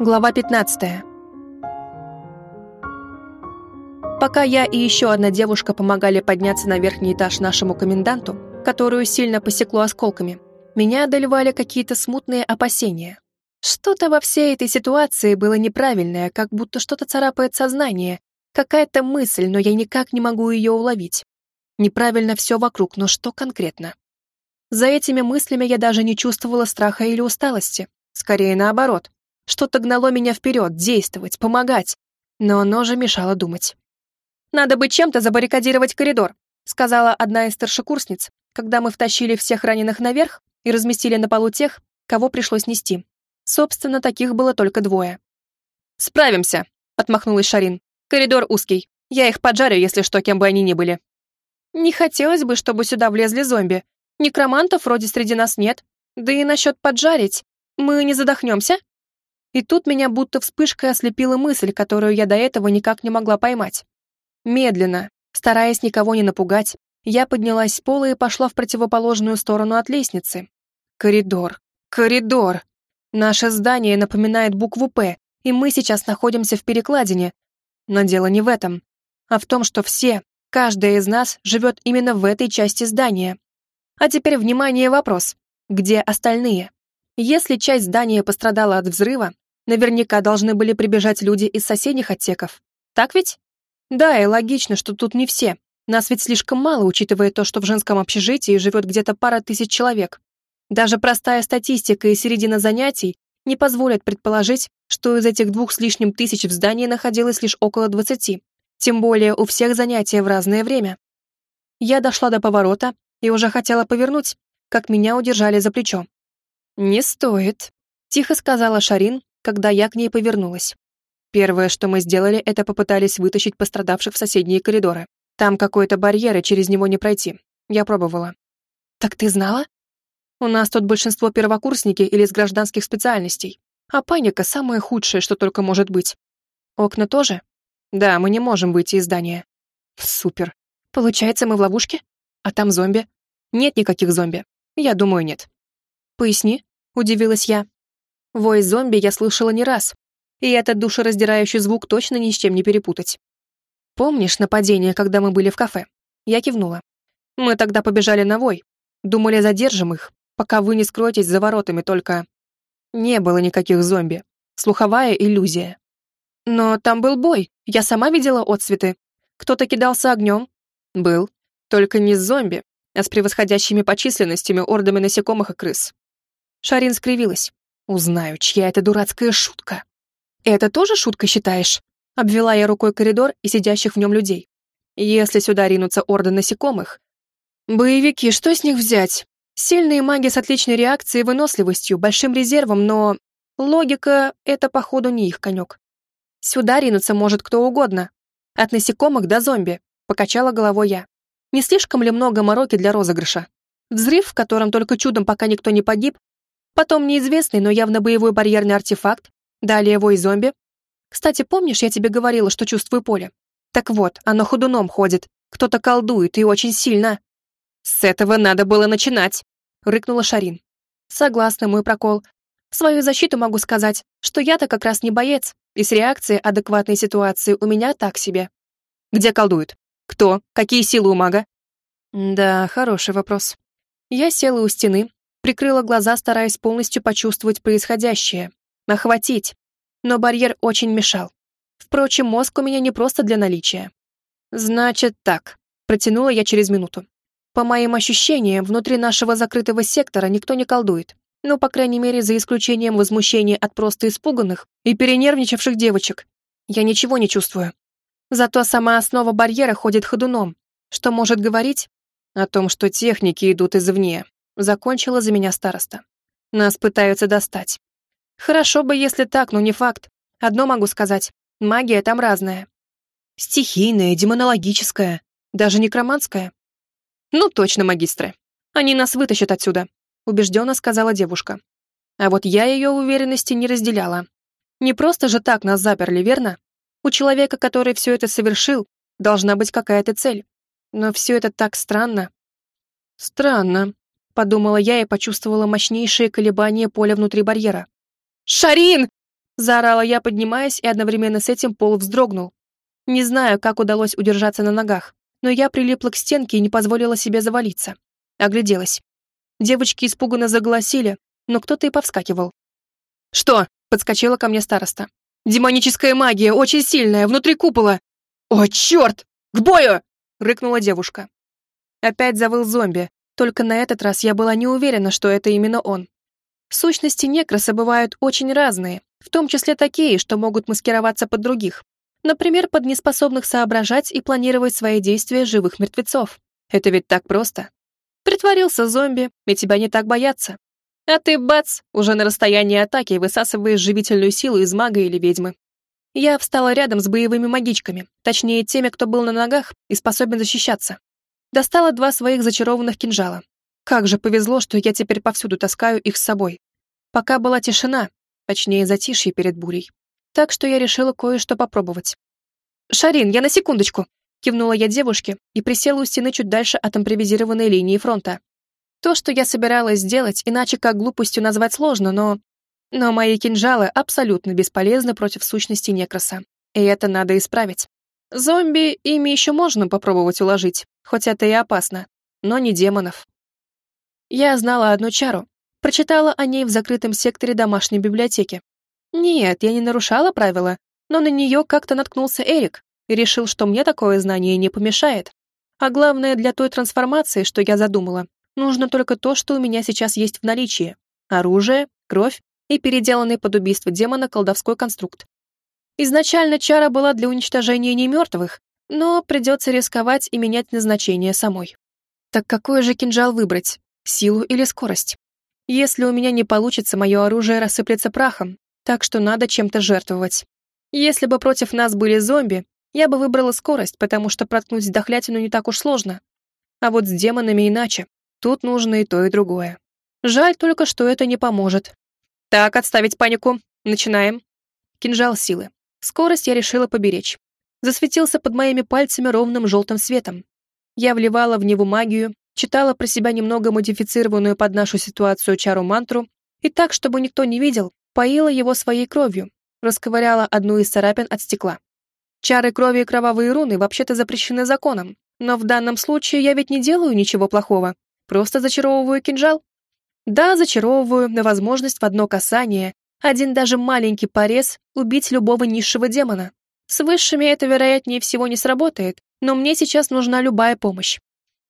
Глава 15. Пока я и еще одна девушка помогали подняться на верхний этаж нашему коменданту, которую сильно посекло осколками, меня одолевали какие-то смутные опасения. Что-то во всей этой ситуации было неправильное, как будто что-то царапает сознание, какая-то мысль, но я никак не могу ее уловить. Неправильно все вокруг, но что конкретно? За этими мыслями я даже не чувствовала страха или усталости. Скорее наоборот. Что-то гнало меня вперед, действовать, помогать. Но оно же мешало думать. «Надо бы чем-то забаррикадировать коридор», сказала одна из старшекурсниц, когда мы втащили всех раненых наверх и разместили на полу тех, кого пришлось нести. Собственно, таких было только двое. «Справимся», — отмахнулась Шарин. «Коридор узкий. Я их поджарю, если что, кем бы они ни были». «Не хотелось бы, чтобы сюда влезли зомби. Некромантов вроде среди нас нет. Да и насчет поджарить. Мы не задохнемся?» И тут меня будто вспышкой ослепила мысль, которую я до этого никак не могла поймать. Медленно, стараясь никого не напугать, я поднялась с пола и пошла в противоположную сторону от лестницы. Коридор. Коридор. Наше здание напоминает букву «П», и мы сейчас находимся в перекладине. Но дело не в этом, а в том, что все, каждая из нас живет именно в этой части здания. А теперь, внимание, вопрос. Где остальные? Если часть здания пострадала от взрыва, наверняка должны были прибежать люди из соседних отсеков. Так ведь? Да, и логично, что тут не все. Нас ведь слишком мало, учитывая то, что в женском общежитии живет где-то пара тысяч человек. Даже простая статистика и середина занятий не позволят предположить, что из этих двух с лишним тысяч в здании находилось лишь около двадцати. Тем более у всех занятия в разное время. Я дошла до поворота и уже хотела повернуть, как меня удержали за плечо. «Не стоит», — тихо сказала Шарин, когда я к ней повернулась. Первое, что мы сделали, это попытались вытащить пострадавших в соседние коридоры. Там какой-то барьер, и через него не пройти. Я пробовала. «Так ты знала?» «У нас тут большинство первокурсники или из гражданских специальностей. А паника — самое худшее, что только может быть. Окна тоже? Да, мы не можем выйти из здания. Супер. Получается, мы в ловушке? А там зомби? Нет никаких зомби. Я думаю, нет. Поясни удивилась я. Вой зомби я слышала не раз, и этот душераздирающий звук точно ни с чем не перепутать. Помнишь нападение, когда мы были в кафе? Я кивнула. Мы тогда побежали на вой. Думали, задержим их, пока вы не скроетесь за воротами, только... Не было никаких зомби. Слуховая иллюзия. Но там был бой. Я сама видела отцветы. Кто-то кидался огнем. Был. Только не с зомби, а с превосходящими по численностями ордами насекомых и крыс. Шарин скривилась. «Узнаю, чья это дурацкая шутка». «Это тоже шутка считаешь?» Обвела я рукой коридор и сидящих в нем людей. «Если сюда ринутся орды насекомых...» «Боевики, что с них взять? Сильные маги с отличной реакцией и выносливостью, большим резервом, но... Логика — это, походу, не их конек. Сюда ринуться может кто угодно. От насекомых до зомби», — покачала головой я. «Не слишком ли много мороки для розыгрыша? Взрыв, в котором только чудом пока никто не погиб, Потом неизвестный, но явно боевой барьерный артефакт. Далее его и зомби. Кстати, помнишь, я тебе говорила, что чувствую поле? Так вот, оно ходуном ходит. Кто-то колдует, и очень сильно. С этого надо было начинать, рыкнула Шарин. Согласна, мой прокол. В свою защиту могу сказать, что я-то как раз не боец, и с реакцией адекватной ситуации у меня так себе. Где колдует? Кто? Какие силы у мага? Да, хороший вопрос. Я села у стены, Прикрыла глаза, стараясь полностью почувствовать происходящее. Охватить. Но барьер очень мешал. Впрочем, мозг у меня не просто для наличия. «Значит так», — протянула я через минуту. «По моим ощущениям, внутри нашего закрытого сектора никто не колдует. Ну, по крайней мере, за исключением возмущения от просто испуганных и перенервничавших девочек. Я ничего не чувствую. Зато сама основа барьера ходит ходуном, что может говорить о том, что техники идут извне, Закончила за меня староста. Нас пытаются достать. Хорошо бы, если так, но не факт. Одно могу сказать. Магия там разная. Стихийная, демонологическая, даже некроманская. Ну точно, магистры. Они нас вытащат отсюда, убежденно сказала девушка. А вот я ее уверенности не разделяла. Не просто же так нас заперли, верно? У человека, который все это совершил, должна быть какая-то цель. Но все это так странно. Странно, подумала я и почувствовала мощнейшие колебания поля внутри барьера. «Шарин!» Заорала я, поднимаясь, и одновременно с этим пол вздрогнул. Не знаю, как удалось удержаться на ногах, но я прилипла к стенке и не позволила себе завалиться. Огляделась. Девочки испуганно заголосили, но кто-то и повскакивал. «Что?» — подскочила ко мне староста. «Демоническая магия, очень сильная, внутри купола!» «О, черт! К бою!» — рыкнула девушка. Опять завыл зомби, только на этот раз я была не уверена, что это именно он. Сущности некроса бывают очень разные, в том числе такие, что могут маскироваться под других. Например, под неспособных соображать и планировать свои действия живых мертвецов. Это ведь так просто. Притворился зомби, и тебя не так боятся. А ты, бац, уже на расстоянии атаки высасываешь живительную силу из мага или ведьмы. Я встала рядом с боевыми магичками, точнее, теми, кто был на ногах и способен защищаться. Достала два своих зачарованных кинжала. Как же повезло, что я теперь повсюду таскаю их с собой. Пока была тишина, точнее, затишье перед бурей. Так что я решила кое-что попробовать. «Шарин, я на секундочку!» Кивнула я девушке и присела у стены чуть дальше от импровизированной линии фронта. То, что я собиралась сделать, иначе как глупостью назвать сложно, но... Но мои кинжалы абсолютно бесполезны против сущности некроса. И это надо исправить. Зомби ими еще можно попробовать уложить, хоть это и опасно, но не демонов. Я знала одну чару, прочитала о ней в закрытом секторе домашней библиотеки. Нет, я не нарушала правила, но на нее как-то наткнулся Эрик, и решил, что мне такое знание не помешает. А главное, для той трансформации, что я задумала, нужно только то, что у меня сейчас есть в наличии. Оружие, кровь и переделанный под убийство демона колдовской конструкт. Изначально чара была для уничтожения немертвых, но придется рисковать и менять назначение самой. Так какой же кинжал выбрать, силу или скорость? Если у меня не получится, мое оружие рассыплется прахом, так что надо чем-то жертвовать. Если бы против нас были зомби, я бы выбрала скорость, потому что проткнуть дохлятину не так уж сложно. А вот с демонами иначе. Тут нужно и то, и другое. Жаль только, что это не поможет. Так, отставить панику. Начинаем. Кинжал силы. Скорость я решила поберечь. Засветился под моими пальцами ровным желтым светом. Я вливала в него магию, читала про себя немного модифицированную под нашу ситуацию чару-мантру и так, чтобы никто не видел, поила его своей кровью, расковыряла одну из царапин от стекла. Чары крови и кровавые руны вообще-то запрещены законом, но в данном случае я ведь не делаю ничего плохого, просто зачаровываю кинжал. Да, зачаровываю на возможность в одно касание, один даже маленький порез убить любого низшего демона. С высшими это, вероятнее всего, не сработает, но мне сейчас нужна любая помощь.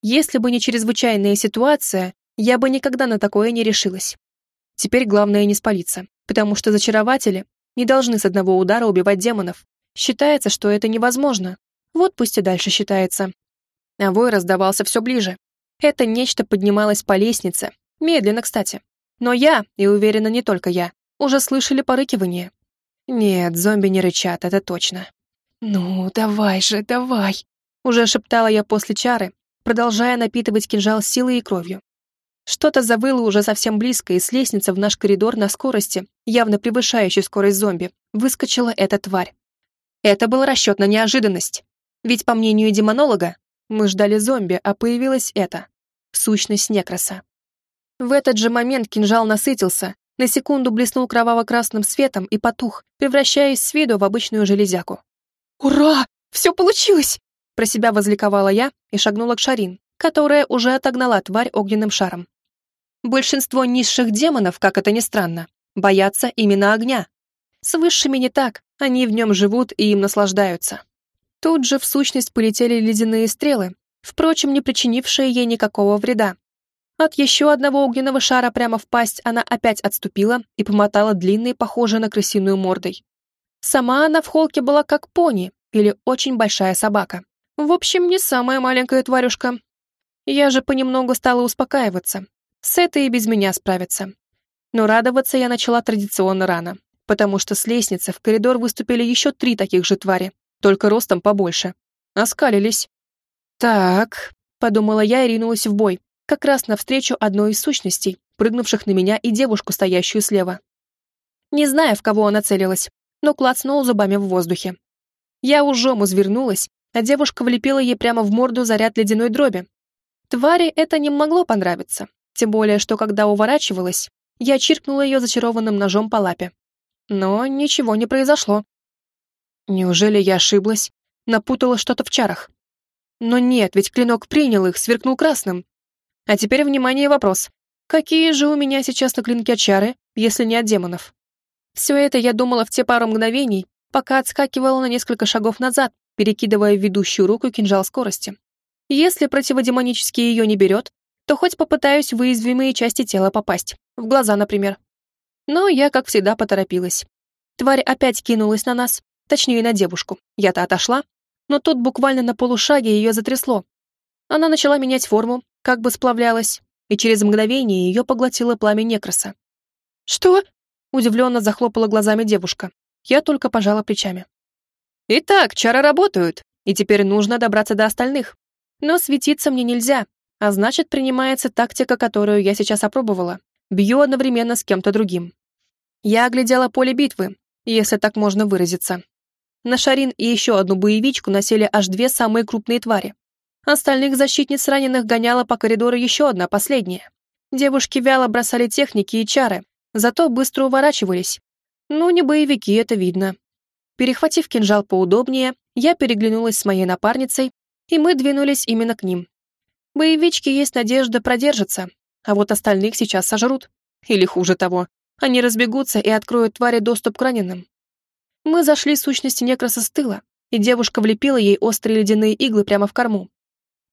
Если бы не чрезвычайная ситуация, я бы никогда на такое не решилась. Теперь главное не спалиться, потому что зачарователи не должны с одного удара убивать демонов. Считается, что это невозможно. Вот пусть и дальше считается. А вой раздавался все ближе. Это нечто поднималось по лестнице. Медленно, кстати. Но я, и уверена не только я, уже слышали порыкивание. Нет, зомби не рычат, это точно. «Ну, давай же, давай!» Уже шептала я после чары, продолжая напитывать кинжал силой и кровью. Что-то завыло уже совсем близко, и с лестницы в наш коридор на скорости, явно превышающей скорость зомби, выскочила эта тварь. Это был расчет на неожиданность. Ведь, по мнению демонолога, мы ждали зомби, а появилась эта — сущность некроса. В этот же момент кинжал насытился, на секунду блеснул кроваво-красным светом и потух, превращаясь с виду в обычную железяку. «Ура! Все получилось!» Про себя возликовала я и шагнула к Шарин, которая уже отогнала тварь огненным шаром. Большинство низших демонов, как это ни странно, боятся именно огня. С высшими не так, они в нем живут и им наслаждаются. Тут же в сущность полетели ледяные стрелы, впрочем, не причинившие ей никакого вреда. От еще одного огненного шара прямо в пасть она опять отступила и помотала длинной, похожей на крысиную мордой. Сама она в холке была как пони или очень большая собака. В общем, не самая маленькая тварюшка. Я же понемногу стала успокаиваться. С этой и без меня справиться. Но радоваться я начала традиционно рано потому что с лестницы в коридор выступили еще три таких же твари, только ростом побольше. Оскалились. «Так», — подумала я и ринулась в бой, как раз навстречу одной из сущностей, прыгнувших на меня и девушку, стоящую слева. Не знаю, в кого она целилась, но клацнул зубами в воздухе. Я ужом извернулась, а девушка влепила ей прямо в морду заряд ледяной дроби. Твари это не могло понравиться, тем более, что когда уворачивалась, я чиркнула ее зачарованным ножом по лапе. но ничего не произошло. Неужели я ошиблась? Напутала что-то в чарах? Но нет, ведь клинок принял их, сверкнул красным. А теперь, внимание, вопрос. Какие же у меня сейчас на клинке чары, если не от демонов? Все это я думала в те пару мгновений, пока отскакивала на несколько шагов назад, перекидывая в ведущую руку кинжал скорости. Если противодемонический ее не берет, то хоть попытаюсь в уязвимые части тела попасть, в глаза, например. Но я, как всегда, поторопилась. Тварь опять кинулась на нас, точнее, на девушку. Я-то отошла, но тут буквально на полушаге ее затрясло. Она начала менять форму, как бы сплавлялась, и через мгновение ее поглотило пламя некроса. «Что?» — удивленно захлопала глазами девушка. Я только пожала плечами. «Итак, чары работают, и теперь нужно добраться до остальных. Но светиться мне нельзя, а значит, принимается тактика, которую я сейчас опробовала. Бью одновременно с кем-то другим. Я оглядела поле битвы, если так можно выразиться. На Шарин и еще одну боевичку носили аж две самые крупные твари. Остальных защитниц раненых гоняла по коридору еще одна, последняя. Девушки вяло бросали техники и чары, зато быстро уворачивались. Ну, не боевики, это видно. Перехватив кинжал поудобнее, я переглянулась с моей напарницей, и мы двинулись именно к ним. Боевички есть надежда продержаться, а вот остальных сейчас сожрут. Или хуже того, они разбегутся и откроют твари доступ к раненым. Мы зашли сущности некроса с тыла, и девушка влепила ей острые ледяные иглы прямо в корму.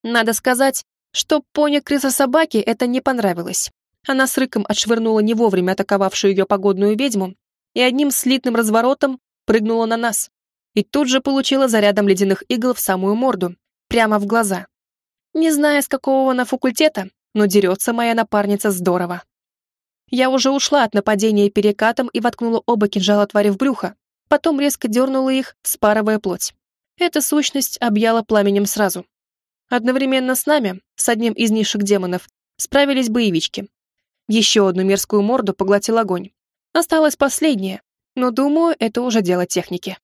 Надо сказать, что пони крыса-собаки это не понравилось. Она с рыком отшвырнула не вовремя атаковавшую ее погодную ведьму и одним слитным разворотом прыгнула на нас. И тут же получила зарядом ледяных игл в самую морду, прямо в глаза. Не зная, с какого она факультета, но дерется моя напарница здорово. Я уже ушла от нападения перекатом и воткнула оба кинжала твари в брюхо, потом резко дернула их, вспарывая плоть. Эта сущность объяла пламенем сразу. Одновременно с нами, с одним из низших демонов, справились боевички. Еще одну мерзкую морду поглотил огонь. Осталось последнее, но, думаю, это уже дело техники.